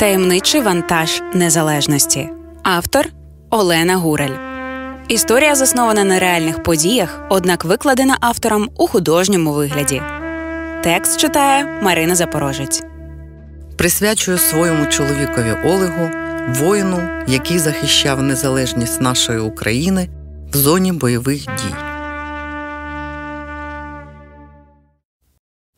Таємничий вантаж незалежності. Автор Олена Гурель. Історія заснована на реальних подіях, однак викладена автором у художньому вигляді. Текст читає Марина Запорожець. Присвячую своєму чоловікові Олегу, воїну, який захищав незалежність нашої України в зоні бойових дій.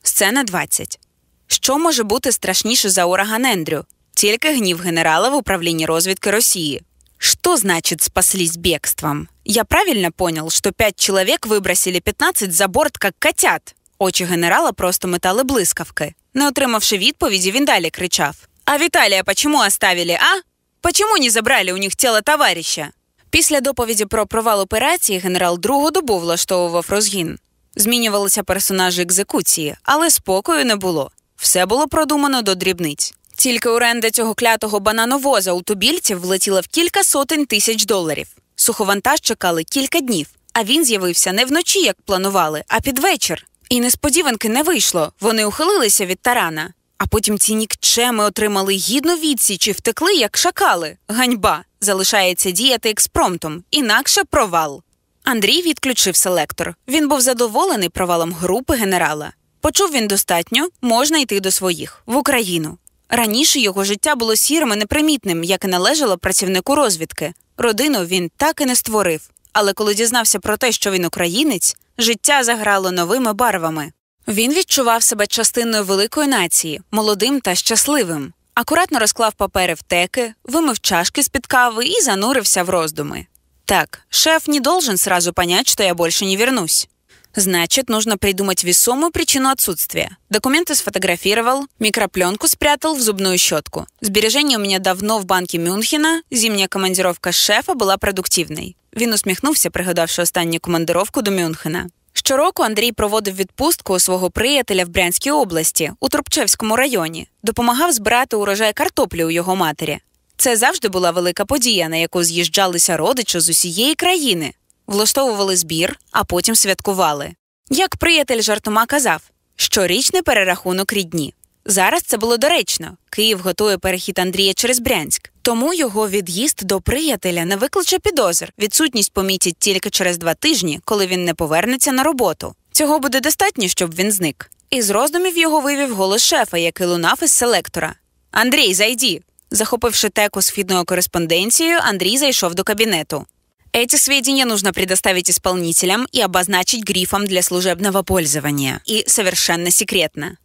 Сцена 20. Що може бути страшніше за ураган Ендрю? Тільки гнів генерала в управлінии розвідки Росії. Что значит спаслись бегством? Я правильно понял, что пять человек выбросили 15 за борт, как котят? Очі генерала просто метали блискавки. Не отримавши відповіді, він далі кричав: А Віталія почему оставили, а? Почему не забрали у них тіло товариша? Після доповіді про провал операції генерал другу добу влаштовував розгін. Змінювалися персонажі екзекуції, але спокою не було. Все було продумано до дрібниць. Тільки оренда цього клятого банановоза у тубільців влетіла в кілька сотень тисяч доларів. Суховантаж чекали кілька днів, а він з'явився не вночі, як планували, а під вечір. І несподіванки не вийшло. Вони ухилилися від тарана. А потім ці нікчеми отримали гідну відсіч і втекли, як шакали. Ганьба залишається діяти експромтом, інакше провал. Андрій відключив селектор. Він був задоволений провалом групи генерала. Почув він достатньо, можна йти до своїх в Україну. Раніше його життя було сірим і непримітним, як і належало працівнику розвідки. Родину він так і не створив. Але коли дізнався про те, що він українець, життя заграло новими барвами. Він відчував себе частиною великої нації, молодим та щасливим. Акуратно розклав папери в теки, вимив чашки з під кави і занурився в роздуми. Так, шеф не должен сразу понять, что я больше не вернусь. Значит, нужно придумать весомую причину отсутствия. Документы сфотографировал, микропленку спрятал в зубную щетку. Сбережения у меня давно в банке Мюнхена, зимняя командировка шефа була продуктивной. Він усміхнувся, пригадавши останню командировку до Мюнхена. Щороку Андрій проводив відпустку у свого приятеля в Брянській області, у Трубчевському районі, допомагав збирати урожай картоплі у його матері. Це завжди була велика подія, на яку з'їжджалися родичі з усієї країни влаштовували збір, а потім святкували. Як приятель жартома казав, щорічний перерахунок рідні. Зараз це було доречно. Київ готує перехід Андрія через Брянськ, тому його від'їзд до приятеля не викличе підозр. Відсутність помітять тільки через два тижні, коли він не повернеться на роботу. Цього буде достатньо, щоб він зник. Із роздумів його вивів голос шефа, який лунав із селектора. Андрій, зайді. Захопивши теку з фідною кореспонденцією, Андрій зайшов до кабінету. Эти сведения нужно предоставить исполнителям и обозначить грифом для служебного пользования. И совершенно секретно.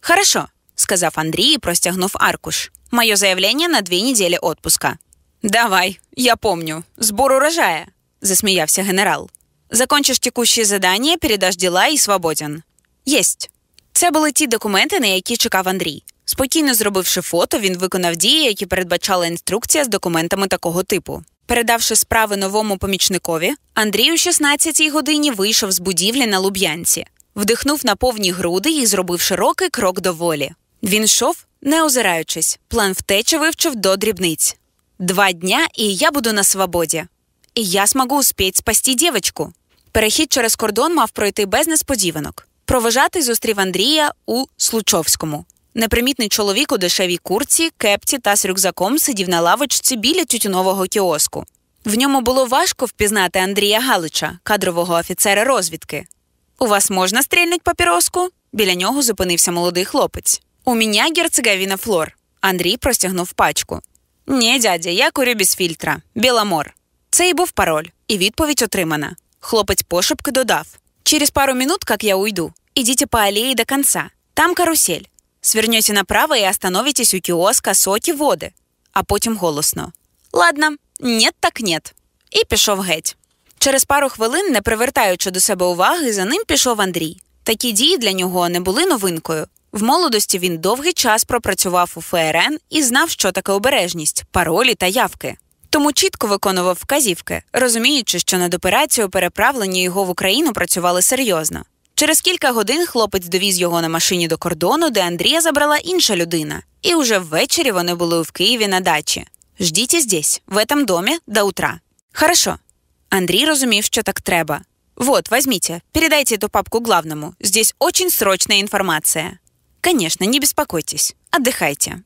«Хорошо», — сказав Андрей и простягнув аркуш. «Мое заявление на две недели отпуска». «Давай, я помню. Сбор урожая», — засмеялся генерал. «Закончишь текущие задания, передашь дела и свободен». «Єсть». Це були ті документи, на які чекав Андрій. Спокійно зробивши фото, він виконав дії, які передбачала інструкція з документами такого типу. Передавши справи новому помічникові, Андрій у 16-й годині вийшов з будівлі на Луб'янці, вдихнув на повні груди і зробив широкий крок до волі. Він йшов, не озираючись, план втечі вивчив до дрібниць. Два дня, і я буду на свободі. І я смогу успіть спасти дівочку. Перехід через кордон мав пройти без несподіванок. Провожатий зустрів Андрія у Случовському. Непримітний чоловік у дешевій курці, кепці та з рюкзаком сидів на лавочці біля тютюнового кіоску. В ньому було важко впізнати Андрія Галича, кадрового офіцера розвідки. У вас можна стрільнуть папіроску? Біля нього зупинився молодий хлопець. У мене герцеговіна флор. Андрій простягнув пачку. Ні, дядя, я курю без фільтра. Біламор. Це і був пароль, і відповідь отримана. Хлопець пошепки додав: Через пару минут, як я уйду, ідіть по алеї до конца. Там карусель. Свернете направо і остановитесь у кіоска соки води, а потім голосно. Ладно, нет так нет. І пішов геть. Через пару хвилин, не привертаючи до себе уваги, за ним пішов Андрій. Такі дії для нього не були новинкою. В молодості він довгий час пропрацював у ФРН і знав, що таке обережність, паролі та явки. Тому чітко виконував вказівки, розуміючи, що над операцією переправлення його в Україну працювали серйозно. Через кілька годин хлопець довіз його на машині до кордону, де Андрія забрала інша людина. І уже ввечері вони були в Києві на дачі. Ждіть здесь, в этом домі, до утра. Хорошо. Андрій розумів, що так треба. Вот, возьмите, передайте эту папку главному. Здесь очень срочная информация. Конечно, не беспокойтесь. Отдыхайте.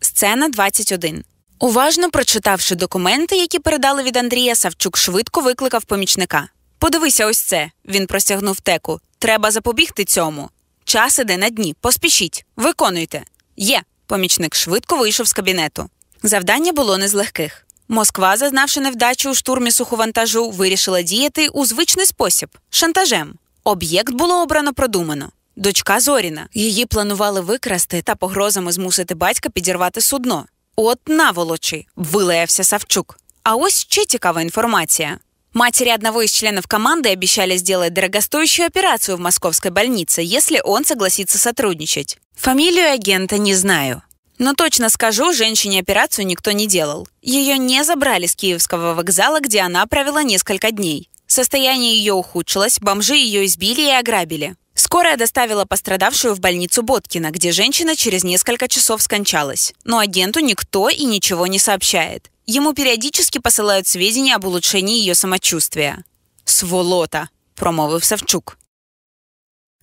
Сцена 21. Уважно прочитавши документи, які передали від Андрія, Савчук швидко викликав помічника. Подивися, ось це. Він простягнув теку. Треба запобігти цьому. Час іде на дні. Поспішіть, виконуйте. Є. Помічник швидко вийшов з кабінету. Завдання було не з легких. Москва, зазнавши невдачу у штурмі суховантажу, вирішила діяти у звичний спосіб шантажем. Об'єкт було обрано продумано. Дочка Зоріна. Її планували викрасти та погрозами змусити батька підірвати судно. От наволочі, вилаявся Савчук. А ось ще цікава информация. Матери одного из членов команды обещали сделать дорогостоящую операцию в московской больнице, если он согласится сотрудничать. Фамилию агента не знаю. Но точно скажу, женщине операцию никто не делал. Ее не забрали с Киевского вокзала, где она провела несколько дней. Состояние ее ухудшилось, бомжи ее избили и ограбили. Скорая доставила пострадавшую в больницу Боткина, где женщина через несколько часов скончалась. Но агенту никто и ничего не сообщает. Ему периодически посылают сведения об улучшении ее самочувствия. Сволота, промовив Савчук.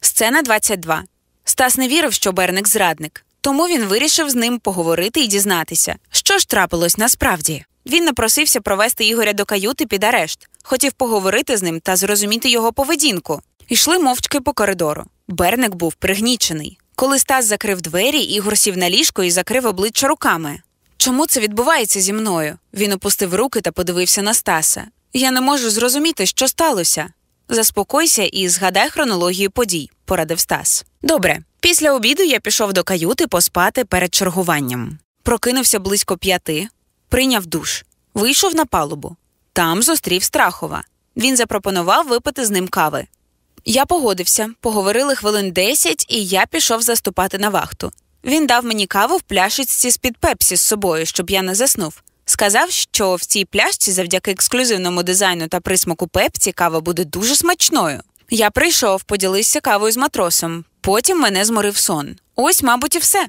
Сцена 22. Стас не вірив, що Берник зрадник. Тому він вирішив з ним поговорити і дізнатися, що ж трапилось насправді. Він напросився провести Ігоря до каюти під арешт, хотів поговорити з ним та зрозуміти його поведінку. Йшли мовчки по коридору. Берник був пригнічений. Коли Стас закрив двері, Ігор сів на ліжко і закрив обличчя руками. Чому це відбувається зі мною? Він опустив руки та подивився на Стаса. Я не можу зрозуміти, що сталося. Заспокойся і згадай хронологію подій, порадив Стас. Добре, після обіду я пішов до каюти поспати перед чергуванням. Прокинувся близько п'яти, прийняв душ, вийшов на палубу. Там зустрів Страхова. Він запропонував випити з ним кави. Я погодився, поговорили хвилин десять, і я пішов заступати на вахту. Він дав мені каву в пляшечці з під пепсі з собою, щоб я не заснув. Сказав, що в цій пляшці, завдяки ексклюзивному дизайну та присмаку пепсі, кава буде дуже смачною. Я прийшов, поділився кавою з матросом. Потім мене зморив сон. Ось, мабуть, і все.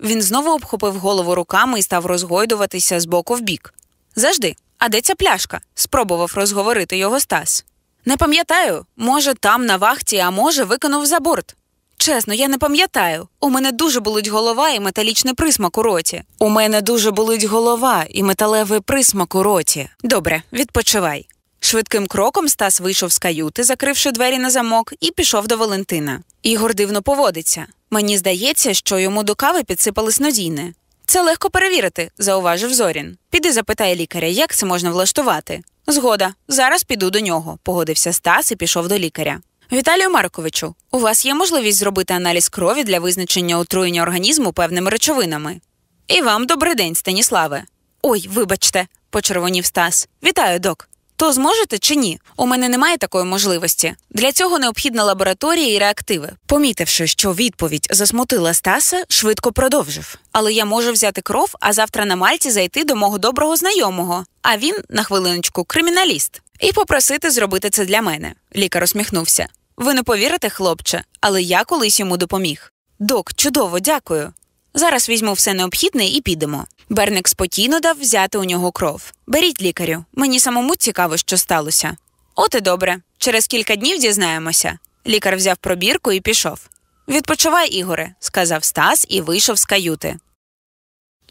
Він знову обхопив голову руками і став розгойдуватися з боку в бік. Завжди, а де ця пляшка? спробував розговорити його Стас. Не пам'ятаю, може, там на вахті, а може, викинув за борт. Чесно, я не пам'ятаю. У мене дуже болить голова і металічний присмак у роті. У мене дуже болить голова і металевий присмак у роті. Добре, відпочивай. Швидким кроком Стас вийшов з каюти, закривши двері на замок, і пішов до Валентина. Ігор дивно поводиться. Мені здається, що йому до кави підсипали снодійне. Це легко перевірити, зауважив Зорін. Піди запитай лікаря, як це можна влаштувати. Згода, зараз піду до нього, погодився Стас і пішов до лікаря. Віталію Марковичу, у вас є можливість зробити аналіз крові для визначення отруєння організму певними речовинами. І вам добрий день, Станіславе. Ой, вибачте, почервонів Стас. Вітаю, док. То зможете чи ні? У мене немає такої можливості. Для цього необхідна лабораторія і реактиви. Помітивши, що відповідь засмутила Стаса, швидко продовжив. Але я можу взяти кров, а завтра на Мальті зайти до мого доброго знайомого. А він, на хвилиночку, криміналіст, і попросити зробити це для мене. Лікар усміхнувся. Ви не повірите, хлопче, але я колись йому допоміг. Док, чудово, дякую. Зараз візьму все необхідне і підемо. Берник спокійно дав взяти у нього кров. Беріть лікарю, мені самому цікаво, що сталося. От і добре. Через кілька днів дізнаємося. Лікар взяв пробірку і пішов. Відпочивай, Ігоре, сказав Стас і вийшов з каюти.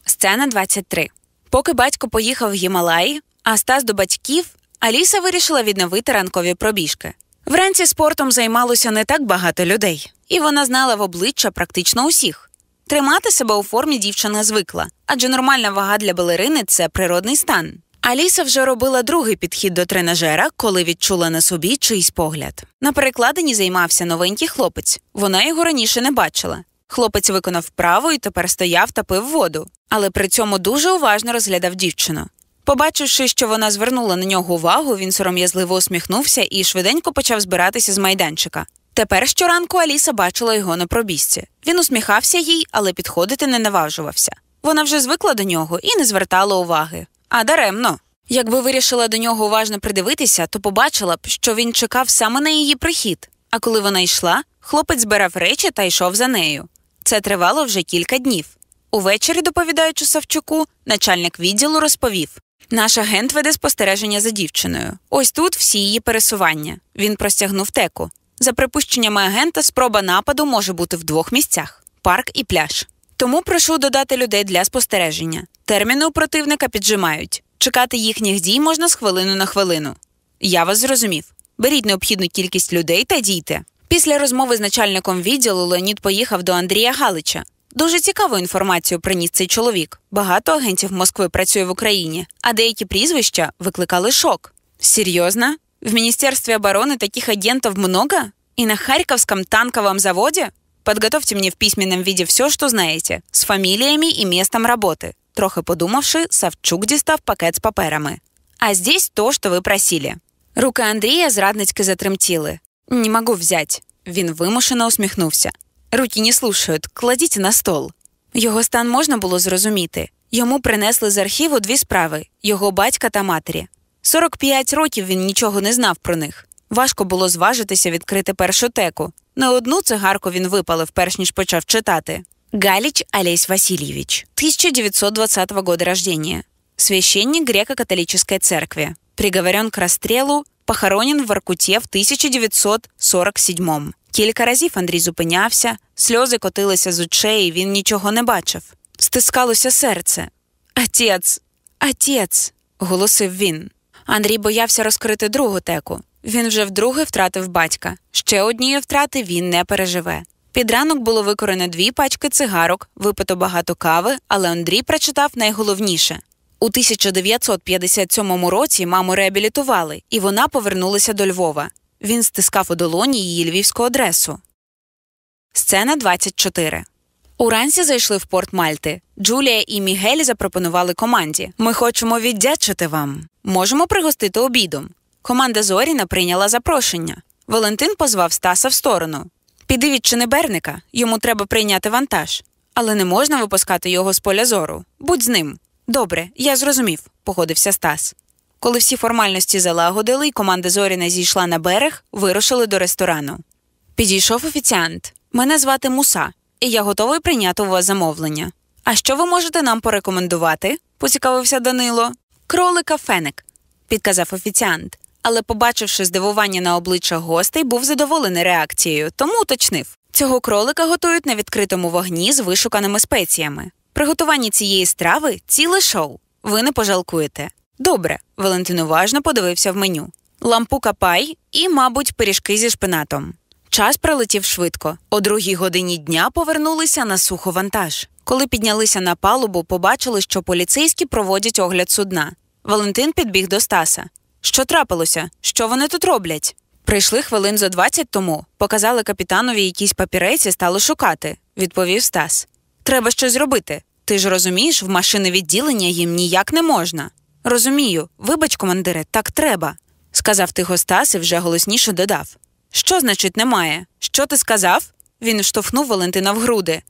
Сцена 23. Поки батько поїхав в Гімалаї, а Стас до батьків, Аліса вирішила відновити ранкові пробіжки. Вранці спортом займалося не так багато людей, і вона знала в обличчя практично усіх. Тримати себе у формі дівчина звикла, адже нормальна вага для балерини це природний стан. Аліса вже робила другий підхід до тренажера, коли відчула на собі чийсь погляд. На перекладині займався новенький хлопець. Вона його раніше не бачила. Хлопець виконав вправу і тепер стояв та пив воду, але при цьому дуже уважно розглядав дівчину. Побачивши, що вона звернула на нього увагу, він сором'язливо усміхнувся і швиденько почав збиратися з майданчика. Тепер щоранку Аліса бачила його на пробіжці. Він усміхався їй, але підходити не наважувався. Вона вже звикла до нього і не звертала уваги. А даремно. Якби вирішила до нього уважно придивитися, то побачила б, що він чекав саме на її прихід. А коли вона йшла, хлопець збирав речі та йшов за нею. Це тривало вже кілька днів. Увечері, доповідаючи Савчуку, начальник відділу розповів: наш агент веде спостереження за дівчиною. Ось тут всі її пересування. Він простягнув теку. За припущеннями агента, спроба нападу може бути в двох місцях парк і пляж. Тому прошу додати людей для спостереження. Терміни у противника піджимають. Чекати їхніх дій можна з хвилину на хвилину. Я вас зрозумів. Беріть необхідну кількість людей та дійте. Після розмови з начальником відділу Леонід поїхав до Андрія Галича. Дуже цікаву інформацію приніс цей чоловік. Багато агентів Москви працює в Україні, а деякі прізвища викликали шок. Серйозно? В Міністерстві оборони таких агентов много? И на Харьковском танковом заводе? Подготовьте мне в письменном виде все, что знаете, с фамилиями и местом работы. Трохи подумавши, Савчук дістав пакет з паперами. А здесь то, що ви просили. Руки Андрія зрадницьки затремтіли. Не могу взять. Він вимушено усміхнувся. Руки не слушають, кладіть на стол. Його стан можна було зрозуміти. Йому принесли з архіву дві справи його батька та матері. 45 років він нічого не знав про них. Важко було зважитися відкрити першу теку. Не одну цигарку він випалив, перш ніж почав читати. Галич Олесь Васильевич, 1920 года рождения. Священник греко-католической церкви. Приговорен к расстрелу, похоронен в Воркуте в 1947 Кілька разів Андрій зупинявся, сльози котилися з очей, він нічого не бачив. Стискалося серце. Отець, отець, голосив він. Андрій боявся розкрити другу теку. Він вже вдруге втратив батька. Ще однієї втрати він не переживе. Під ранок було викорено дві пачки цигарок, випито багато кави, але Андрій прочитав найголовніше. У 1957 році маму реабілітували, і вона повернулася до Львова. Він стискав у долоні її львівську адресу. Сцена 24 Уранці зайшли в порт Мальти. Джулія і Мігель запропонували команді Ми хочемо віддячити вам. Можемо пригостити обідом. Команда Зоріна прийняла запрошення. Валентин позвав Стаса в сторону. Піди відчини Берника, йому треба прийняти вантаж. Але не можна випускати його з поля зору. Будь з ним. Добре, я зрозумів, погодився Стас. Коли всі формальності залагодили і команда Зоріна зійшла на берег, вирушили до ресторану. Підійшов офіціант. Мене звати Муса, і я готовий прийняти у вас замовлення. А що ви можете нам порекомендувати? поцікавився Данило. Кролика феник, підказав офіціант. Але, побачивши здивування на обличчях гостей, був задоволений реакцією, тому уточнив. Цього кролика готують на відкритому вогні з вишуканими спеціями. Приготування цієї страви ціле шоу. Ви не пожалкуєте. Добре, Валентин уважно подивився в меню. Лампука пай і, мабуть, пиріжки зі шпинатом. Час пролетів швидко. О другій годині дня повернулися на суховантаж. Коли піднялися на палубу, побачили, що поліцейські проводять огляд судна. Валентин підбіг до Стаса. Що трапилося? Що вони тут роблять? Прийшли хвилин зо 20 тому, показали капітанові якісь папірець і стали шукати, відповів Стас. Треба щось зробити. Ти ж розумієш, в машини відділення їм ніяк не можна. Розумію, вибач, командире, так треба, сказав тихо Стас і вже голосніше додав. Що значить немає? Що ти сказав? Він штовхнув Валентина в груди.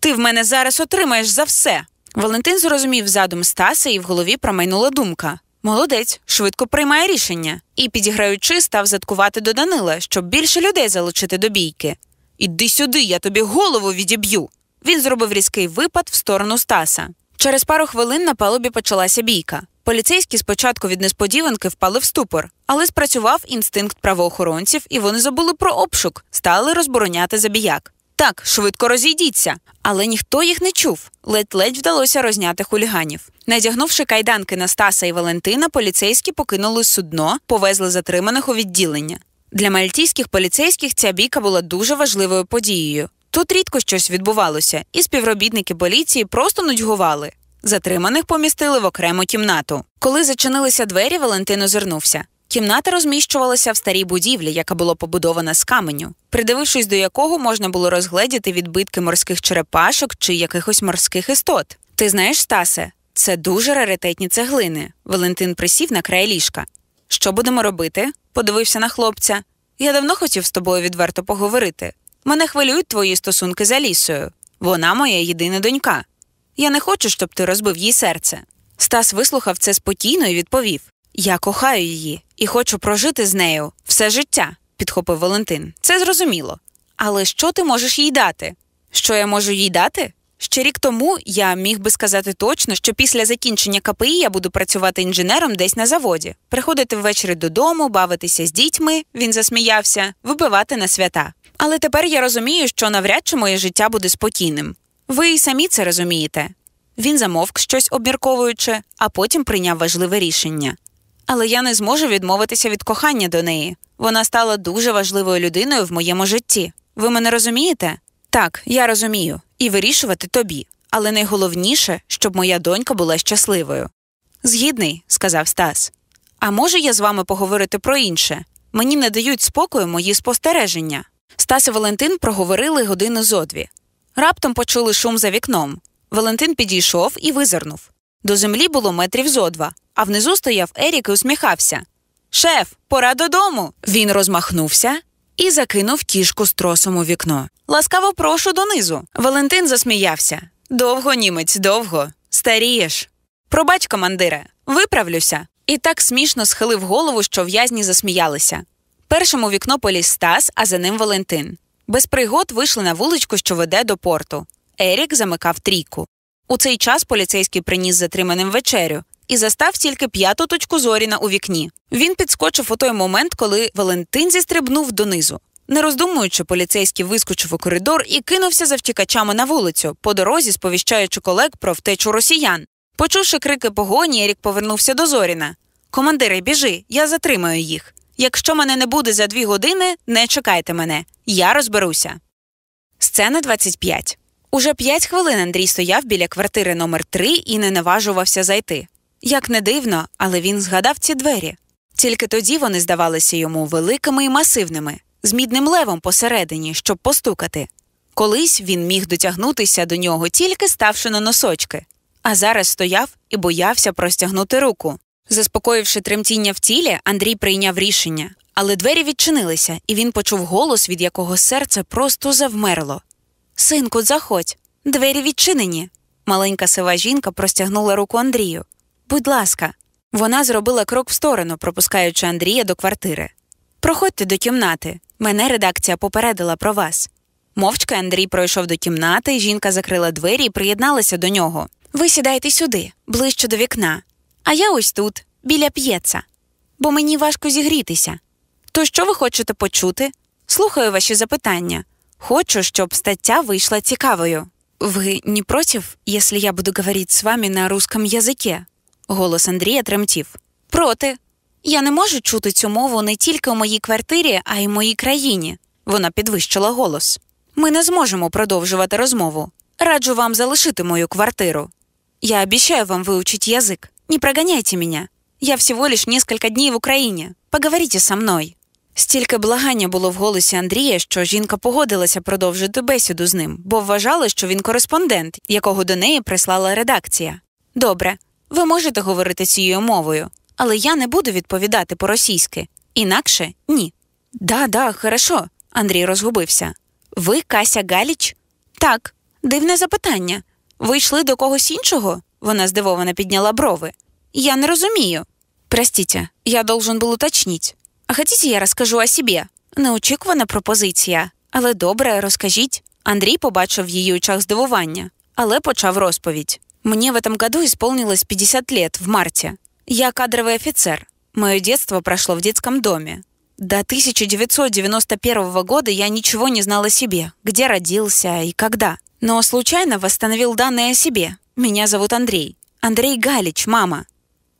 Ти в мене зараз отримаєш за все. Валентин зрозумів задум Стаса і в голові промайнула думка. Молодець, швидко приймає рішення і, підіграючи, став заткувати до Данила, щоб більше людей залучити до бійки. Іди сюди, я тобі голову відіб'ю. Він зробив різкий випад в сторону Стаса. Через пару хвилин на палубі почалася бійка. Поліцейські спочатку від несподіванки впали в ступор, але спрацював інстинкт правоохоронців, і вони забули про обшук, стали розбороняти забіяк. Так, швидко розійдіться, але ніхто їх не чув. Ледь-ледь вдалося розняти хуліганів. Надягнувши кайданки на Стаса і Валентина, поліцейські покинули судно, повезли затриманих у відділення. Для мальтійських поліцейських ця бійка була дуже важливою подією. Тут рідко щось відбувалося, і співробітники поліції просто нудьгували. Затриманих помістили в окрему кімнату. Коли зачинилися двері, Валентин озирнувся. Кімната розміщувалася в старій будівлі, яка була побудована з каменю, придивившись до якого можна було розгледіти відбитки морських черепашок чи якихось морських істот. Ти знаєш, Стасе, це дуже раритетні цеглини. Валентин присів на край ліжка. Що будемо робити? подивився на хлопця. Я давно хотів з тобою відверто поговорити. Мене хвилюють твої стосунки з Алісою. Вона моя єдина донька. Я не хочу, щоб ти розбив їй серце. Стас вислухав це спокійно і відповів: Я кохаю її і хочу прожити з нею все життя, підхопив Валентин. Це зрозуміло. Але що ти можеш їй дати? Що я можу їй дати? Ще рік тому я міг би сказати точно, що після закінчення КПІ я буду працювати інженером десь на заводі, приходити ввечері додому, бавитися з дітьми, він засміявся, вибивати на свята. Але тепер я розумію, що навряд чи моє життя буде спокійним. Ви і самі це розумієте. Він замовк щось обмірковуючи, а потім прийняв важливе рішення. Але я не зможу відмовитися від кохання до неї. Вона стала дуже важливою людиною в моєму житті. Ви мене розумієте? Так, я розумію, і вирішувати тобі. Але найголовніше, щоб моя донька була щасливою. Згідний, сказав Стас. А може я з вами поговорити про інше? Мені не дають спокою мої спостереження. Стас і Валентин проговорили годину зо дві. Раптом почули шум за вікном. Валентин підійшов і визирнув. До землі було метрів зо два, а внизу стояв Ерік і усміхався. Шеф, пора додому. Він розмахнувся і закинув кішку з тросом у вікно. Ласкаво прошу донизу. Валентин засміявся. Довго, німець, довго. Старієш. Пробач, командире, виправлюся. І так смішно схилив голову, що в'язні засміялися. Першим у вікно поліз Стас, а за ним Валентин. Без пригод вийшли на вуличку, що веде до порту. Ерік замикав трійку. У цей час поліцейський приніс затриманим вечерю і застав тільки п'яту точку зоріна у вікні. Він підскочив у той момент, коли Валентин зістрибнув донизу. Не роздумуючи, поліцейський вискочив у коридор і кинувся за втікачами на вулицю, по дорозі сповіщаючи колег про втечу росіян. Почувши крики погоні, Ерік повернувся до Зоріна. Командире, біжи, я затримаю їх. Якщо мене не буде за дві години, не чекайте мене. Я розберуся. Сцена 25. Уже п'ять хвилин Андрій стояв біля квартири номер 3 і не наважувався зайти. Як не дивно, але він згадав ці двері. Тільки тоді вони здавалися йому великими і масивними, з мідним левом посередині, щоб постукати. Колись він міг дотягнутися до нього, тільки ставши на носочки, а зараз стояв і боявся простягнути руку. Заспокоївши тремтіння в тілі, Андрій прийняв рішення, але двері відчинилися, і він почув голос, від якого серце просто завмерло. Синку, заходь, двері відчинені. Маленька сива жінка простягнула руку Андрію. Будь ласка, вона зробила крок в сторону, пропускаючи Андрія до квартири. Проходьте до кімнати. Мене редакція попередила про вас. Мовчки Андрій пройшов до кімнати, жінка закрила двері і приєдналася до нього. Ви сідайте сюди, ближче до вікна. А я ось тут, біля п'єца, бо мені важко зігрітися. То що ви хочете почути? Слухаю ваші запитання. Хочу, щоб стаття вийшла цікавою. Ви не против, якщо я буду говорити з вами на русском язике? Голос Андрія тремтів. Проти. Я не можу чути цю мову не тільки у моїй квартирі, а й в моїй країні. Вона підвищила голос. Ми не зможемо продовжувати розмову. Раджу вам залишити мою квартиру. Я обещаю вам выучить язык. Не прогоняйте меня. Я всего лишь несколько дней в Україні. Поговорите со мною. Стільки благання було в голосі Андрія, що жінка погодилася продовжити бесіду з ним, бо вважала, що він кореспондент, якого до неї прислала редакція. Добре, ви можете говорити цією мовою, але я не буду відповідати по-російськи. Інакше ні. Да, да, хорошо, Андрій розгубився. Ви Кася Галіч? Так, дивне запитання. Ви йшли до когось іншого? Вона здивовано підняла брови. Я не розумію. Простите, я должен был уточнить. А хотите, я розкажу о себе? Неочікувана пропозиція. Але добре, розкажіть. Андрій побачив в її очах здивування, але почав розповідь. Мне в этом году исполнилось 50 лет, в марте. Я кадровый офицер. Мое детство прошло в детском доме. До 1991 года я ничего не знал о себе, где родился и когда. Но случайно восстановил данные о себе. Меня зовут Андрей. Андрей Галіч, мама.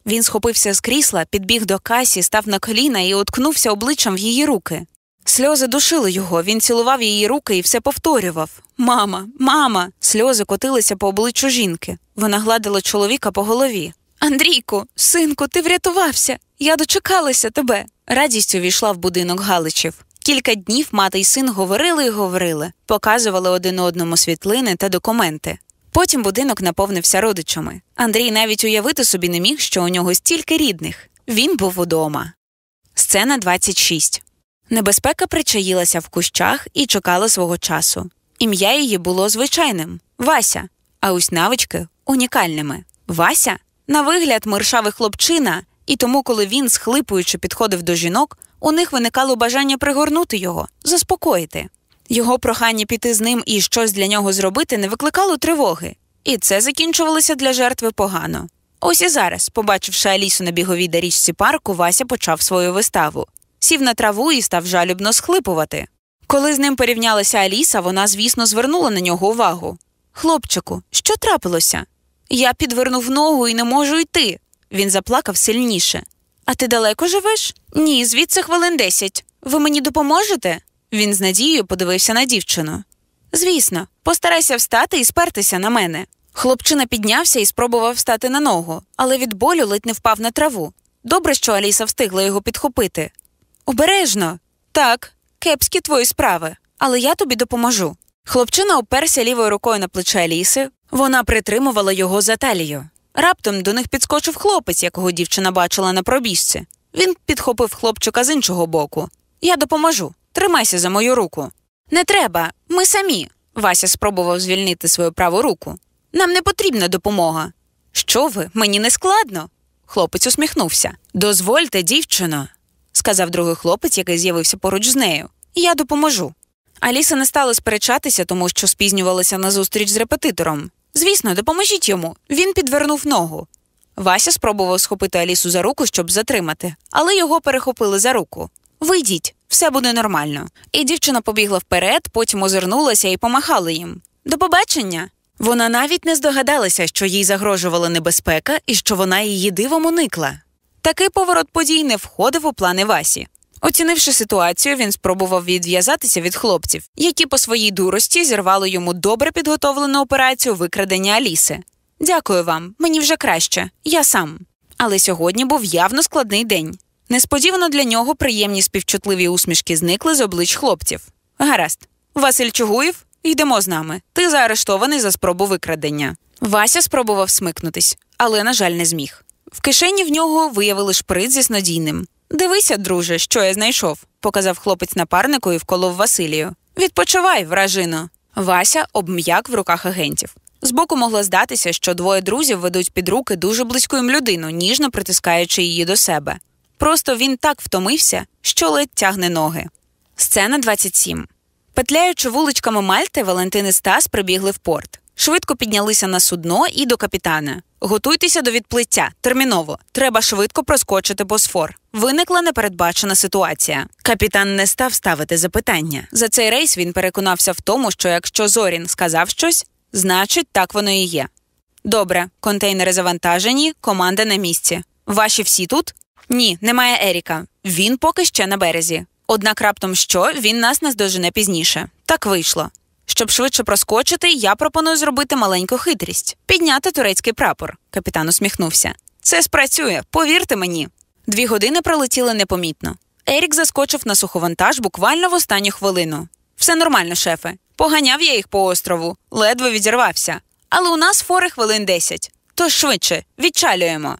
Він схопився з крісла, підбіг до касі, став на коліна і уткнувся обличчям в її руки. Сльози душили його, він цілував її руки і все повторював Мама, мама. Сльози котилися по обличчю жінки. Вона гладила чоловіка по голові. Андрійку, синку, ти врятувався. Я дочекалася тебе. Радість увійшла в будинок Галичів. Кілька днів мати й син говорили і говорили, показували один одному світлини та документи. Потім будинок наповнився родичами. Андрій навіть уявити собі не міг, що у нього стільки рідних. Він був удома. Сцена 26. Небезпека причаїлася в кущах і чекала свого часу. Ім'я її було звичайним Вася, а ось навички унікальними. Вася на вигляд миршавий хлопчина, і тому, коли він, схлипуючи, підходив до жінок, у них виникало бажання пригорнути його, заспокоїти. Його прохання піти з ним і щось для нього зробити не викликало тривоги, і це закінчувалося для жертви погано. Ось і зараз, побачивши Алісу на біговій доріжці парку, Вася почав свою виставу. Сів на траву і став жалібно схлипувати. Коли з ним порівнялася Аліса, вона, звісно, звернула на нього увагу. Хлопчику, що трапилося? Я підвернув ногу і не можу йти. Він заплакав сильніше. А ти далеко живеш? Ні, звідси хвилин десять. Ви мені допоможете? Він з надією подивився на дівчину. Звісно, постарайся встати і спертися на мене. Хлопчина піднявся і спробував встати на ногу, але від болю ледь не впав на траву. Добре, що Аліса встигла його підхопити. Обережно. Так, кепські твої справи, але я тобі допоможу. Хлопчина оперся лівою рукою на плече Аліси, вона притримувала його за талію. Раптом до них підскочив хлопець, якого дівчина бачила на пробіжці. Він підхопив хлопчика з іншого боку. Я допоможу. Тримайся за мою руку. Не треба, ми самі. Вася спробував звільнити свою праву руку. Нам не потрібна допомога. Що ви, мені не складно. Хлопець усміхнувся. Дозвольте, дівчино, сказав другий хлопець, який з'явився поруч з нею. Я допоможу. Аліса не стала сперечатися, тому що спізнювалася на зустріч з репетитором. Звісно, допоможіть йому. Він підвернув ногу. Вася спробував схопити Алісу за руку, щоб затримати, але його перехопили за руку. Вийдіть, все буде нормально. І дівчина побігла вперед, потім озирнулася і помахала їм. До побачення. Вона навіть не здогадалася, що їй загрожувала небезпека і що вона її дивом уникла. Такий поворот подій не входив у плани Васі. Оцінивши ситуацію, він спробував відв'язатися від хлопців, які по своїй дурості зірвали йому добре підготовлену операцію викрадення Аліси. Дякую вам, мені вже краще, я сам. Але сьогодні був явно складний день. Несподівано для нього приємні співчутливі усмішки зникли з облич хлопців. Гаразд, Василь Чугуєв, йдемо з нами. Ти заарештований за спробу викрадення. Вася спробував смикнутись, але, на жаль, не зміг. В кишені в нього виявили шприц зі снодійним. Дивися, друже, що я знайшов, показав хлопець напарнику і вколов Василію. Відпочивай, вражино. Вася обм'як в руках агентів. Збоку могло здатися, що двоє друзів ведуть під руки дуже близьку їм людину, ніжно притискаючи її до себе. Просто він так втомився, що ледь тягне ноги. Сцена 27. Петляючи вуличками Мальти, Валентин і Стас прибігли в порт. Швидко піднялися на судно і до капітана. Готуйтеся до відплиття. Терміново. Треба швидко проскочити босфор. Виникла непередбачена ситуація. Капітан не став ставити запитання. За цей рейс він переконався в тому, що якщо Зорін сказав щось, значить так воно і є. Добре, контейнери завантажені, команда на місці. Ваші всі тут? Ні, немає Еріка. Він поки ще на березі. Однак раптом що він нас наздожене пізніше. Так вийшло. Щоб швидше проскочити, я пропоную зробити маленьку хитрість підняти турецький прапор. Капітан усміхнувся. Це спрацює, повірте мені. Дві години пролетіли непомітно. Ерік заскочив на суховантаж буквально в останню хвилину. Все нормально, шефе. Поганяв я їх по острову, ледве відірвався. Але у нас фори хвилин десять. Тож швидше відчалюємо.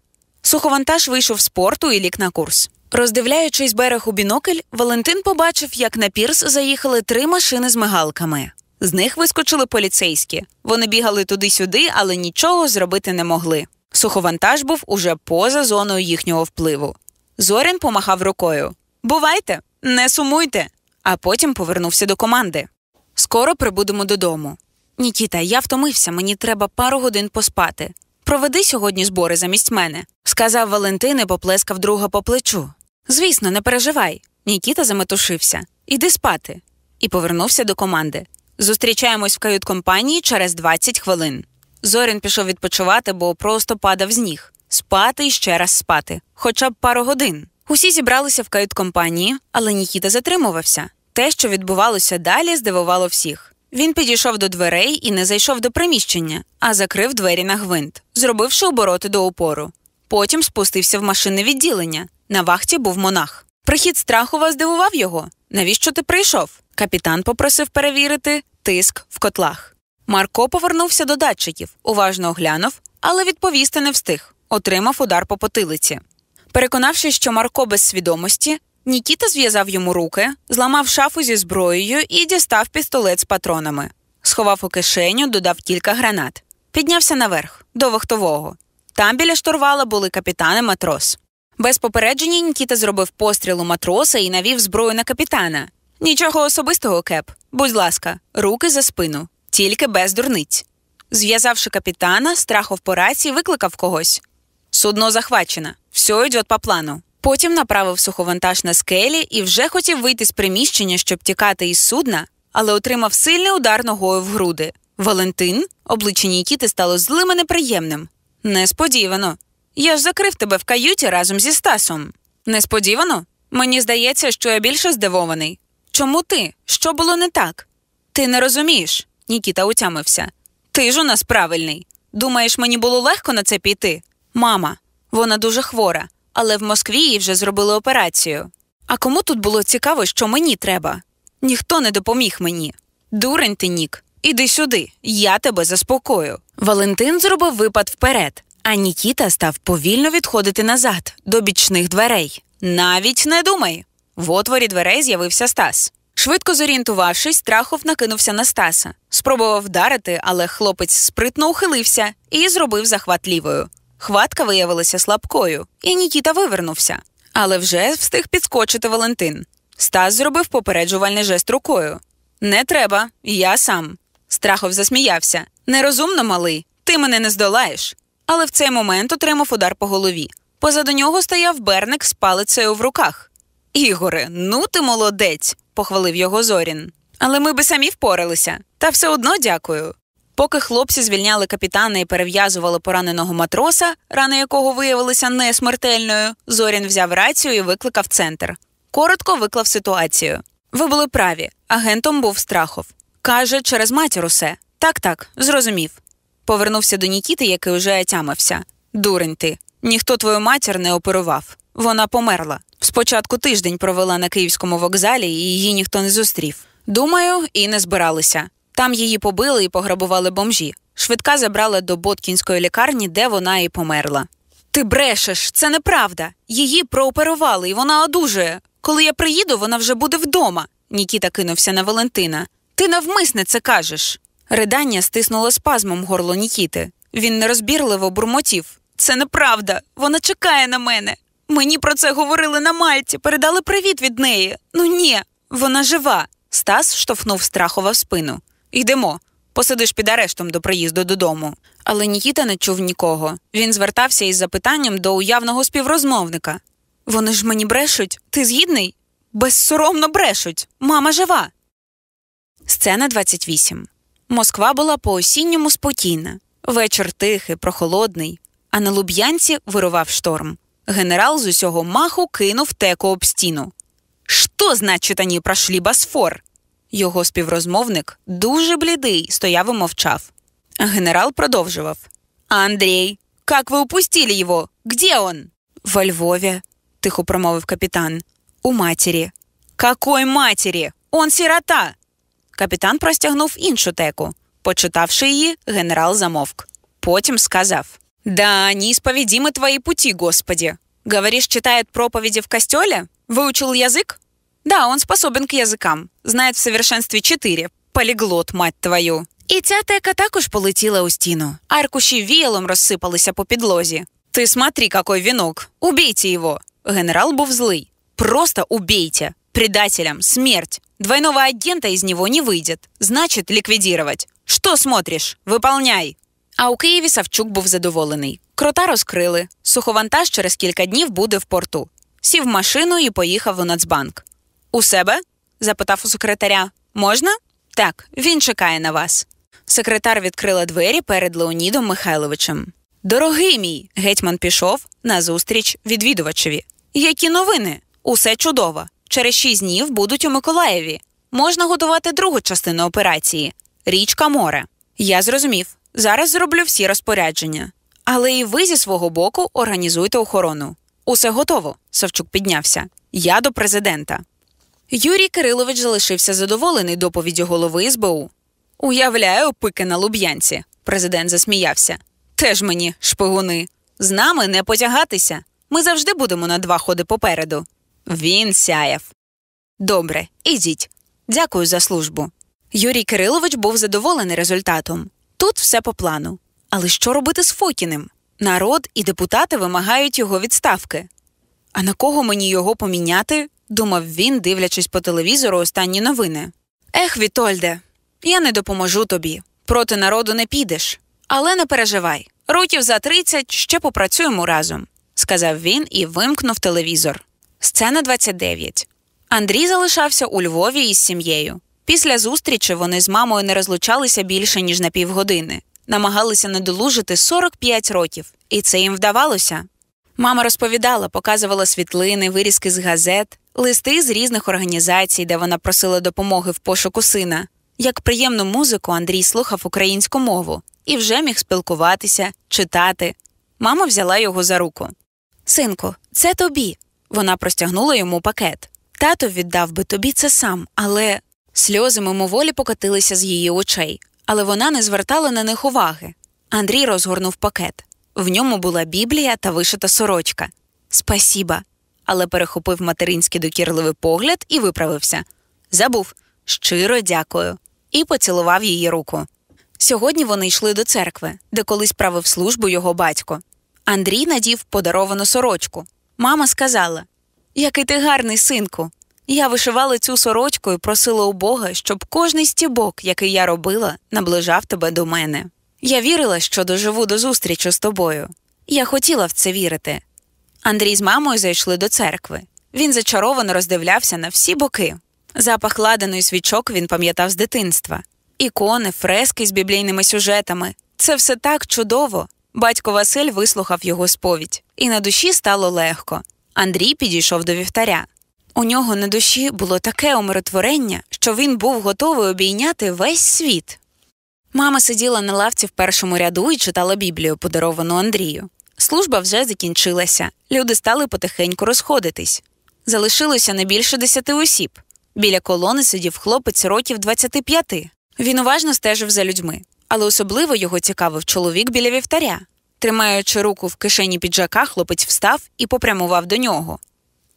Суховантаж вийшов з порту і лік на курс. Роздивляючись берег у бінокль, Валентин побачив, як на пірс заїхали три машини з мигалками. З них вискочили поліцейські. Вони бігали туди-сюди, але нічого зробити не могли. Суховантаж був уже поза зоною їхнього впливу. Зорін помахав рукою. Бувайте, не сумуйте. А потім повернувся до команди. Скоро прибудемо додому. Нікіта, я втомився, мені треба пару годин поспати. Проведи сьогодні збори замість мене, сказав Валентин і поплескав друга по плечу. Звісно, не переживай. Нікіта заметушився. Іди спати. І повернувся до команди. Зустрічаємось в кают-компанії через 20 хвилин. Зорін пішов відпочивати, бо просто падав з ніг. Спати і ще раз спати, хоча б пару годин. Усі зібралися в кают-компанії, але Нікіта затримувався. Те, що відбувалося далі, здивувало всіх. Він підійшов до дверей і не зайшов до приміщення, а закрив двері на гвинт, зробивши обороти до опору. Потім спустився в машинне відділення. На вахті був монах. Прихід страху вас здивував його. Навіщо ти прийшов? Капітан попросив перевірити тиск в котлах. Марко повернувся до датчиків, уважно оглянув, але відповісти не встиг. Отримав удар по потилиці. Переконавшись, що Марко без свідомості, Нікіта зв'язав йому руки, зламав шафу зі зброєю і дістав пістолет з патронами. Сховав у кишеню, додав кілька гранат. Піднявся наверх, до вахтового. Там біля штурвала були капітан і матрос. Без попередження Нікіта зробив постріл у матроса і навів зброю на капітана. Нічого особистого, кеп. Будь ласка, руки за спину, тільки без дурниць. Зв'язавши капітана, страхов по рації викликав когось. Судно захвачено, все йде по плану. Потім направив суховантаж на скелі і вже хотів вийти з приміщення, щоб тікати із судна, але отримав сильний удар ногою в груди. Валентин? Обличчя Нікіти стало злим і неприємним. Несподівано. Я ж закрив тебе в каюті разом зі Стасом. Несподівано? Мені здається, що я більше здивований. Чому ти? Що було не так? Ти не розумієш, Нікіта утямився. Ти ж у нас правильний. Думаєш, мені було легко на це піти? Мама, вона дуже хвора, але в Москві їй вже зробили операцію. А кому тут було цікаво, що мені треба? Ніхто не допоміг мені. Дурень ти, Нік, іди сюди, я тебе заспокою. Валентин зробив випад вперед, а Нікіта став повільно відходити назад, до бічних дверей. Навіть не думай. В отворі дверей з'явився Стас. Швидко зорієнтувавшись, Страхов накинувся на Стаса. Спробував вдарити, але хлопець спритно ухилився і зробив захват лівою. Хватка виявилася слабкою, і Нікіта вивернувся. Але вже встиг підскочити Валентин. Стас зробив попереджувальний жест рукою. Не треба, я сам. Страхов засміявся. Нерозумно, малий, ти мене не здолаєш. Але в цей момент отримав удар по голові. Позаду нього стояв Берник з палицею в руках. Ігоре, ну ти молодець, похвалив його Зорін. Але ми би самі впоралися, та все одно дякую. Поки хлопці звільняли капітана і перев'язували пораненого матроса, рани якого виявилися несмертельною, Зорін взяв рацію і викликав центр. Коротко виклав ситуацію. Ви були праві, агентом був страхов. Каже, через матір усе. Так, так, зрозумів. Повернувся до Нікіти, який уже отямився. Дурень ти. Ніхто твою матір не оперував. Вона померла. Спочатку тиждень провела на київському вокзалі, і її ніхто не зустрів. Думаю, і не збиралися. Там її побили і пограбували бомжі. Швидка забрала до Боткінської лікарні, де вона і померла. Ти брешеш, це неправда. Її прооперували, і вона одужує. Коли я приїду, вона вже буде вдома. Нікіта кинувся на Валентина. Ти навмисне це кажеш. Ридання стиснуло спазмом горло Нікіти. Він нерозбірливо бурмотів. Це неправда. Вона чекає на мене. Мені про це говорили на Мальті, передали привіт від неї. Ну ні, вона жива. Стас штовхнув страхова в спину. Йдемо. Посидиш під арештом до приїзду додому. Але Нікіта не чув нікого. Він звертався із запитанням до уявного співрозмовника. Вони ж мені брешуть. Ти згідний? Безсоромно брешуть. Мама жива. Сцена 28. Москва була по осінньому спокійна. Вечір тихий, прохолодний, а на Луб'янці вирував шторм. Генерал з усього маху кинув теку об стіну. Що значить, ані прошли Босфор? Його співрозмовник, дуже блідий, стояв і мовчав. А генерал продовжував: Андрій, як ви упустили його? Где он? Во Львові, тихо промовив капітан. У матері. Какой матері? Он сирота. Капітан простягнув іншу теку. Почитавши її, генерал замовк. Потім сказав: Да, неисповедимы твои пути, Господи. Говоришь, читает проповеди в костеле? Выучил язык? Да, он способен к языкам. Знает в совершенстве чотири. Поліглот, мать твою. І ця тека також полетіла у стіну. Аркуші віялом розсипалися по підлозі. Ти смотри, какой вінок. Убейте його. Генерал був злий. Просто убейте. Предателям смерть. Двойного агента из него не выйдет. Значит, ликвидировать. Что смотришь? Выполняй. А у Києві Савчук був задоволений. Крота розкрили. Суховантаж через кілька днів буде в порту. Сів в машину і поїхав у Нацбанк. У себе? запитав у секретаря. Можна? Так, він чекає на вас. Секретар відкрила двері перед Леонідом Михайловичем. Дорогий мій, гетьман пішов на зустріч відвідувачеві. Які новини? Усе чудово. Через шість днів будуть у Миколаєві. Можна готувати другу частину операції річка море. Я зрозумів. Зараз зроблю всі розпорядження. Але і ви зі свого боку організуйте охорону. Усе готово. Савчук піднявся. Я до президента. Юрій Кирилович залишився задоволений доповіддю голови СБУ. Уявляю, пики на Луб'янці. Президент засміявся. Теж мені, шпигуни. З нами не потягатися. Ми завжди будемо на два ходи попереду. Він сяяв. Добре, ідіть. Дякую за службу. Юрій Кирилович був задоволений результатом. Тут все по плану. Але що робити з Фокіним? Народ і депутати вимагають його відставки. А на кого мені його поміняти? Думав він, дивлячись по телевізору останні новини. Ех, Вітольде, я не допоможу тобі. Проти народу не підеш. Але не переживай. Років за тридцять ще попрацюємо разом, сказав він і вимкнув телевізор. Сцена 29. Андрій залишався у Львові із сім'єю. Після зустрічі вони з мамою не розлучалися більше ніж на півгодини, намагалися надолужити 45 років, і це їм вдавалося. Мама розповідала, показувала світлини, вирізки з газет, листи з різних організацій, де вона просила допомоги в пошуку сина. Як приємну музику Андрій слухав українську мову і вже міг спілкуватися, читати. Мама взяла його за руку. Синку, це тобі. Вона простягнула йому пакет. Тато віддав би тобі це сам, але сльози мимоволі покотилися з її очей, але вона не звертала на них уваги. Андрій розгорнув пакет. В ньому була Біблія та вишита сорочка. Спасіба. Але перехопив материнський докірливий погляд і виправився. Забув щиро дякую. І поцілував її руку. Сьогодні вони йшли до церкви, де колись правив службу його батько. Андрій надів подаровану сорочку. Мама сказала: Який ти гарний синку. Я вишивала цю сорочку і просила у Бога, щоб кожний стібок, який я робила, наближав тебе до мене. Я вірила, що доживу до зустрічі з тобою. Я хотіла в це вірити. Андрій з мамою зайшли до церкви. Він зачаровано роздивлявся на всі боки. Запах ладаної свічок він пам'ятав з дитинства. Ікони, фрески з біблійними сюжетами. Це все так чудово. Батько Василь вислухав його сповідь, і на душі стало легко. Андрій підійшов до вівтаря. У нього на душі було таке умиротворення, що він був готовий обійняти весь світ. Мама сиділа на лавці в першому ряду і читала Біблію, подаровану Андрію. Служба вже закінчилася, люди стали потихеньку розходитись. Залишилося не більше десяти осіб. Біля колони сидів хлопець років 25. Він уважно стежив за людьми, але особливо його цікавив чоловік біля вівтаря. Тримаючи руку в кишені піджака, хлопець встав і попрямував до нього.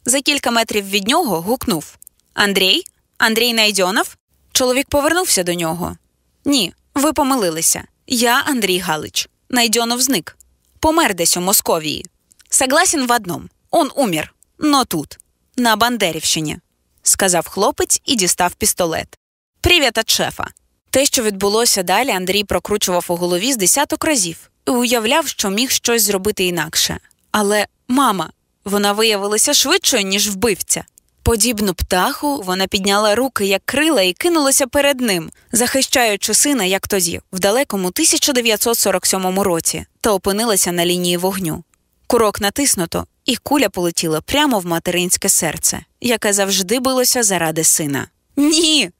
За кілька метрів від нього гукнув Андрій? Андрій Найдьонов? Чоловік повернувся до нього. Ні, ви помилилися. Я Андрій Галич. Найдьонов зник. Помер десь у Московії. Согласен в одном. Он умер. Но тут, на Бандерівщині, сказав хлопець і дістав пістолет. Привіт від шефа. Те, що відбулося далі, Андрій прокручував у голові з десяток разів і уявляв, що міг щось зробити інакше. Але мама, вона виявилася швидшою, ніж вбивця. Подібну птаху вона підняла руки, як крила, і кинулася перед ним, захищаючи сина, як тоді, в далекому 1947 році, та опинилася на лінії вогню. Курок натиснуто, і куля полетіла прямо в материнське серце, яке завжди билося заради сина. Ні.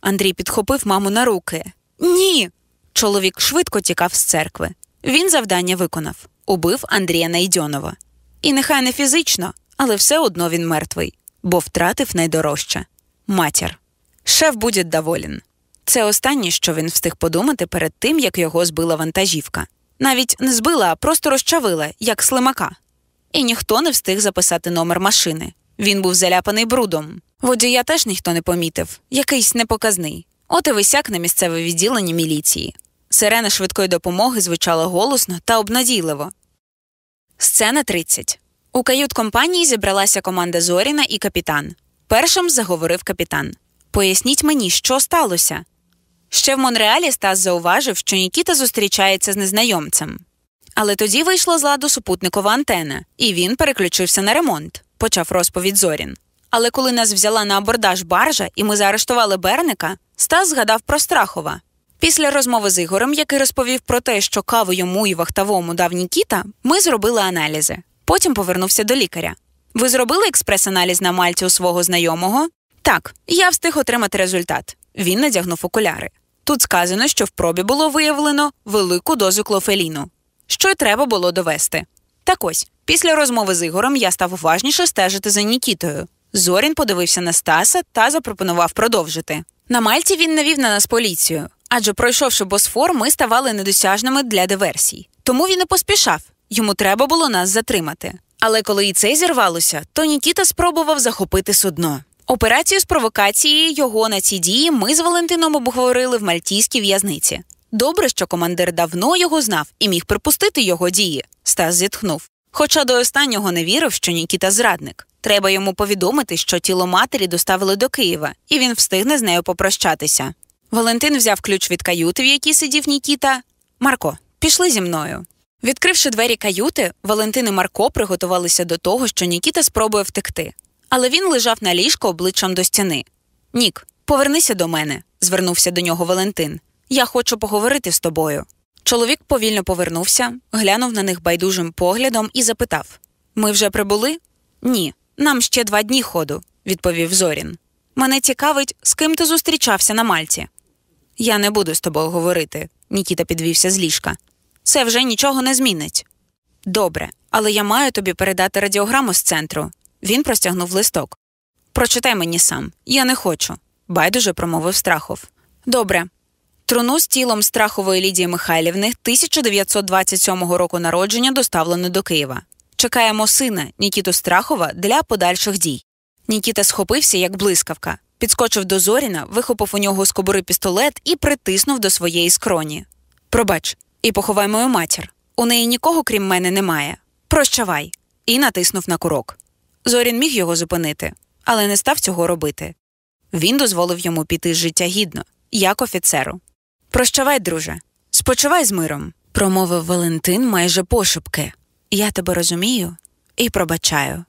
Андрій підхопив маму на руки. Ні. Чоловік швидко тікав з церкви. Він завдання виконав убив Андрія Найдьонова. І нехай не фізично, але все одно він мертвий, бо втратив найдорожче матір. Шеф буде доволен. Це останнє, що він встиг подумати перед тим, як його збила вантажівка. Навіть не збила, а просто розчавила, як слимака. І ніхто не встиг записати номер машини. Він був заляпаний брудом. Водія теж ніхто не помітив, якийсь непоказний. От і висяк на місцеве відділення міліції. Сирена швидкої допомоги звучала голосно та обнадійливо. Сцена 30. У кают-компанії зібралася команда Зоріна і капітан. Першим заговорив капітан. Поясніть мені, що сталося. Ще в Монреалі Стас зауважив, що Нікіта зустрічається з незнайомцем. Але тоді вийшла з ладу супутникова антена, і він переключився на ремонт, почав розповідь Зорін. Але коли нас взяла на абордаж баржа і ми заарештували Берника, Стас згадав про Страхова. Після розмови з Ігорем, який розповів про те, що каву йому і вахтовому дав Нікіта, ми зробили аналізи. Потім повернувся до лікаря. Ви зробили експрес-аналіз на Мальті у свого знайомого? Так, я встиг отримати результат. Він надягнув окуляри. Тут сказано, що в пробі було виявлено велику дозу клофеліну, що й треба було довести. Так ось, після розмови з Ігорем я став уважніше стежити за Нікітою. Зорін подивився на Стаса та запропонував продовжити. На Мальті він навів на нас поліцію, адже пройшовши босфор, ми ставали недосяжними для диверсій. Тому він і поспішав. Йому треба було нас затримати. Але коли і це зірвалося, то Нікіта спробував захопити судно. Операцію з провокації його на ці дії ми з Валентином обговорили в мальтійській в'язниці. Добре, що командир давно його знав і міг припустити його дії. Стас зітхнув. Хоча до останнього не вірив, що Нікіта зрадник. Треба йому повідомити, що тіло матері доставили до Києва, і він встигне з нею попрощатися. Валентин взяв ключ від каюти, в якій сидів Нікіта. Марко, пішли зі мною. Відкривши двері каюти, Валентин і Марко приготувалися до того, що Нікіта спробує втекти. Але він лежав на ліжко обличчям до стіни. Нік, Повернися до мене, звернувся до нього Валентин. Я хочу поговорити з тобою. Чоловік повільно повернувся, глянув на них байдужим поглядом і запитав: Ми вже прибули? Ні, нам ще два дні ходу, відповів Зорін. Мене цікавить, з ким ти зустрічався на Мальті. Я не буду з тобою говорити, Нікіта підвівся з ліжка. Це вже нічого не змінить. Добре, але я маю тобі передати радіограму з центру. Він простягнув листок. Прочитай мені сам, я не хочу, байдуже промовив страхов. Добре. Труну з тілом страхової Лідії Михайлівни 1927 року народження доставлено до Києва. Чекаємо сина Нікіту Страхова для подальших дій. Нікіта схопився, як блискавка, підскочив до Зоріна, вихопив у нього з кобури пістолет і притиснув до своєї скроні. Пробач, і поховай мою матір. У неї нікого, крім мене, немає. Прощавай. І натиснув на курок. Зорін міг його зупинити, але не став цього робити. Він дозволив йому піти з життя гідно, як офіцеру. Прощавай, друже, спочивай з миром, промовив Валентин майже пошепки. Я тебе розумію і пробачаю.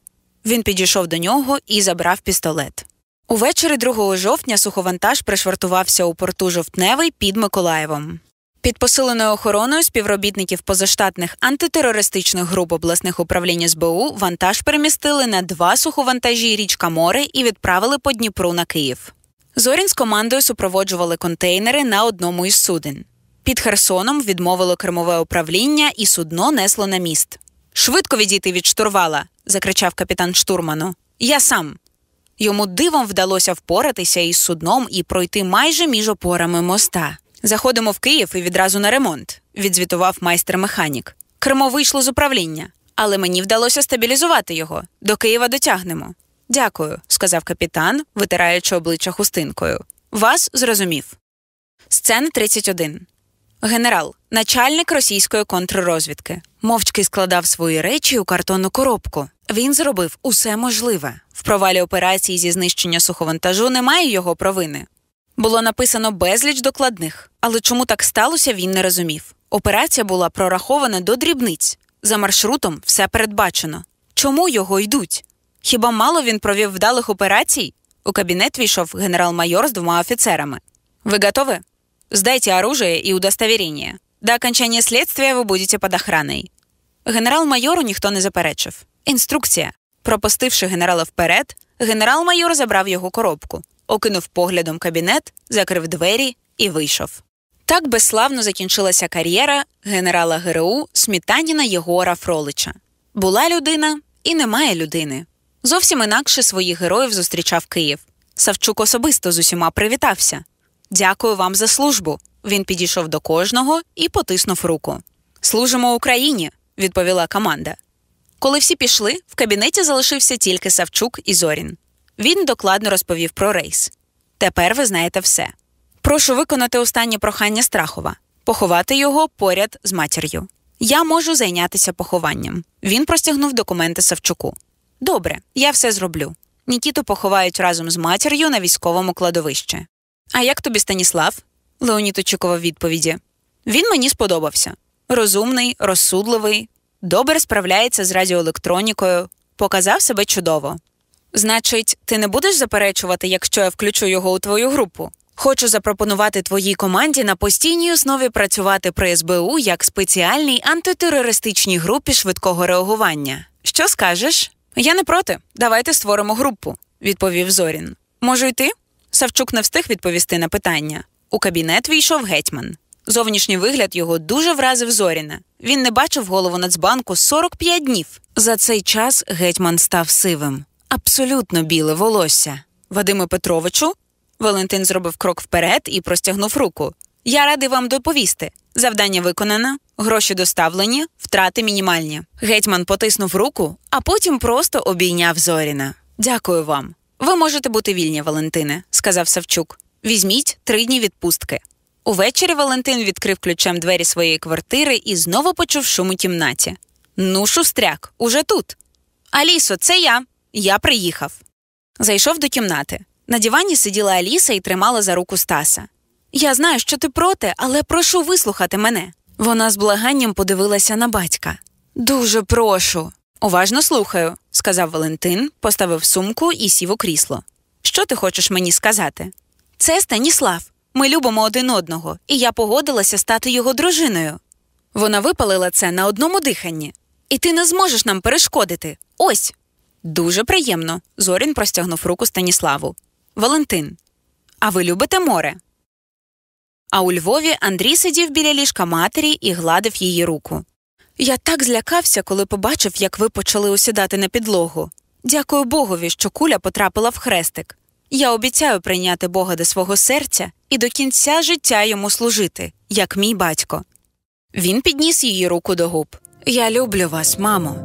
Він підійшов до нього і забрав пістолет. Увечері 2 жовтня суховантаж пришвартувався у порту Жовтневий під Миколаєвом. Під посиленою охороною співробітників позаштатних антитерористичних груп обласних управлінь СБУ вантаж перемістили на два суховантажі річка море і відправили по Дніпру на Київ. Зорін з командою супроводжували контейнери на одному із суден. Під Херсоном відмовило кермове управління, і судно несло на міст. Швидко відійти від штурвала, закричав капітан штурману. Я сам. Йому дивом вдалося впоратися із судном і пройти майже між опорами моста. Заходимо в Київ і відразу на ремонт, відзвітував майстер-механік. Кермо вийшло з управління, але мені вдалося стабілізувати його. До Києва дотягнемо. Дякую, сказав капітан, витираючи обличчя хустинкою. Вас зрозумів. Сцена 31. Генерал, начальник російської контррозвідки, мовчки складав свої речі у картонну коробку. Він зробив усе можливе. В провалі операції зі знищення суховантажу немає його провини. Було написано безліч докладних, але чому так сталося, він не розумів. Операція була прорахована до дрібниць. За маршрутом все передбачено. Чому його йдуть? Хіба мало він провів вдалих операцій? У кабінет війшов генерал-майор з двома офіцерами. Ви готові? Сдайте оружие и удостоверение. До окончания следствия ви будете під охраною. Генерал-майору ніхто не заперечив. Інструкція. Пропустивши генерала вперед, генерал-майор забрав його коробку, окинув поглядом кабінет, закрив двері і вийшов. Так безславно закінчилася кар'єра генерала ГРУ Смітаніна Єгора Фролича. Була людина і немає людини. Зовсім інакше своїх героїв зустрічав Київ. Савчук особисто з усіма привітався. Дякую вам за службу. Він підійшов до кожного і потиснув руку. Служимо Україні, відповіла команда. Коли всі пішли, в кабінеті залишився тільки Савчук і Зорін. Він докладно розповів про рейс. Тепер ви знаєте все. Прошу виконати останнє прохання Страхова поховати його поряд з матір'ю. Я можу зайнятися похованням. Він простягнув документи Савчуку. Добре, я все зроблю. Нікіту поховають разом з матір'ю на військовому кладовищі. А як тобі Станіслав? Леонід очікував відповіді. Він мені сподобався. Розумний, розсудливий, добре справляється з радіоелектронікою, показав себе чудово. Значить, ти не будеш заперечувати, якщо я включу його у твою групу? Хочу запропонувати твоїй команді на постійній основі працювати при СБУ як спеціальній антитерористичній групі швидкого реагування. Що скажеш? Я не проти. Давайте створимо групу, відповів Зорін. Можу йти? Савчук не встиг відповісти на питання. У кабінет війшов гетьман. Зовнішній вигляд його дуже вразив Зоріна. Він не бачив голову Нацбанку 45 днів. За цей час гетьман став сивим, абсолютно біле волосся. Вадиме Петровичу. Валентин зробив крок вперед і простягнув руку. Я радий вам доповісти. Завдання виконано, гроші доставлені, втрати мінімальні. Гетьман потиснув руку, а потім просто обійняв Зоріна. Дякую вам. Ви можете бути вільні, Валентине, сказав Савчук. Візьміть три дні відпустки. Увечері Валентин відкрив ключем двері своєї квартири і знову почув шум у кімнаті. Ну, шустряк, уже тут. Алісо, це я. Я приїхав. Зайшов до кімнати. На дивані сиділа Аліса і тримала за руку Стаса. Я знаю, що ти проти, але прошу вислухати мене. Вона з благанням подивилася на батька. Дуже прошу. Уважно слухаю, сказав Валентин, поставив сумку і сів у крісло. Що ти хочеш мені сказати? Це Станіслав. Ми любимо один одного, і я погодилася стати його дружиною. Вона випалила це на одному диханні. І ти не зможеш нам перешкодити. Ось. Дуже приємно. Зорін простягнув руку Станіславу. Валентин. А ви любите море? А у Львові Андрій сидів біля ліжка матері і гладив її руку. Я так злякався, коли побачив, як ви почали осідати на підлогу. Дякую Богові, що куля потрапила в хрестик. Я обіцяю прийняти Бога до свого серця і до кінця життя йому служити, як мій батько. Він підніс її руку до губ. Я люблю вас, мамо,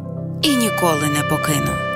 і ніколи не покину.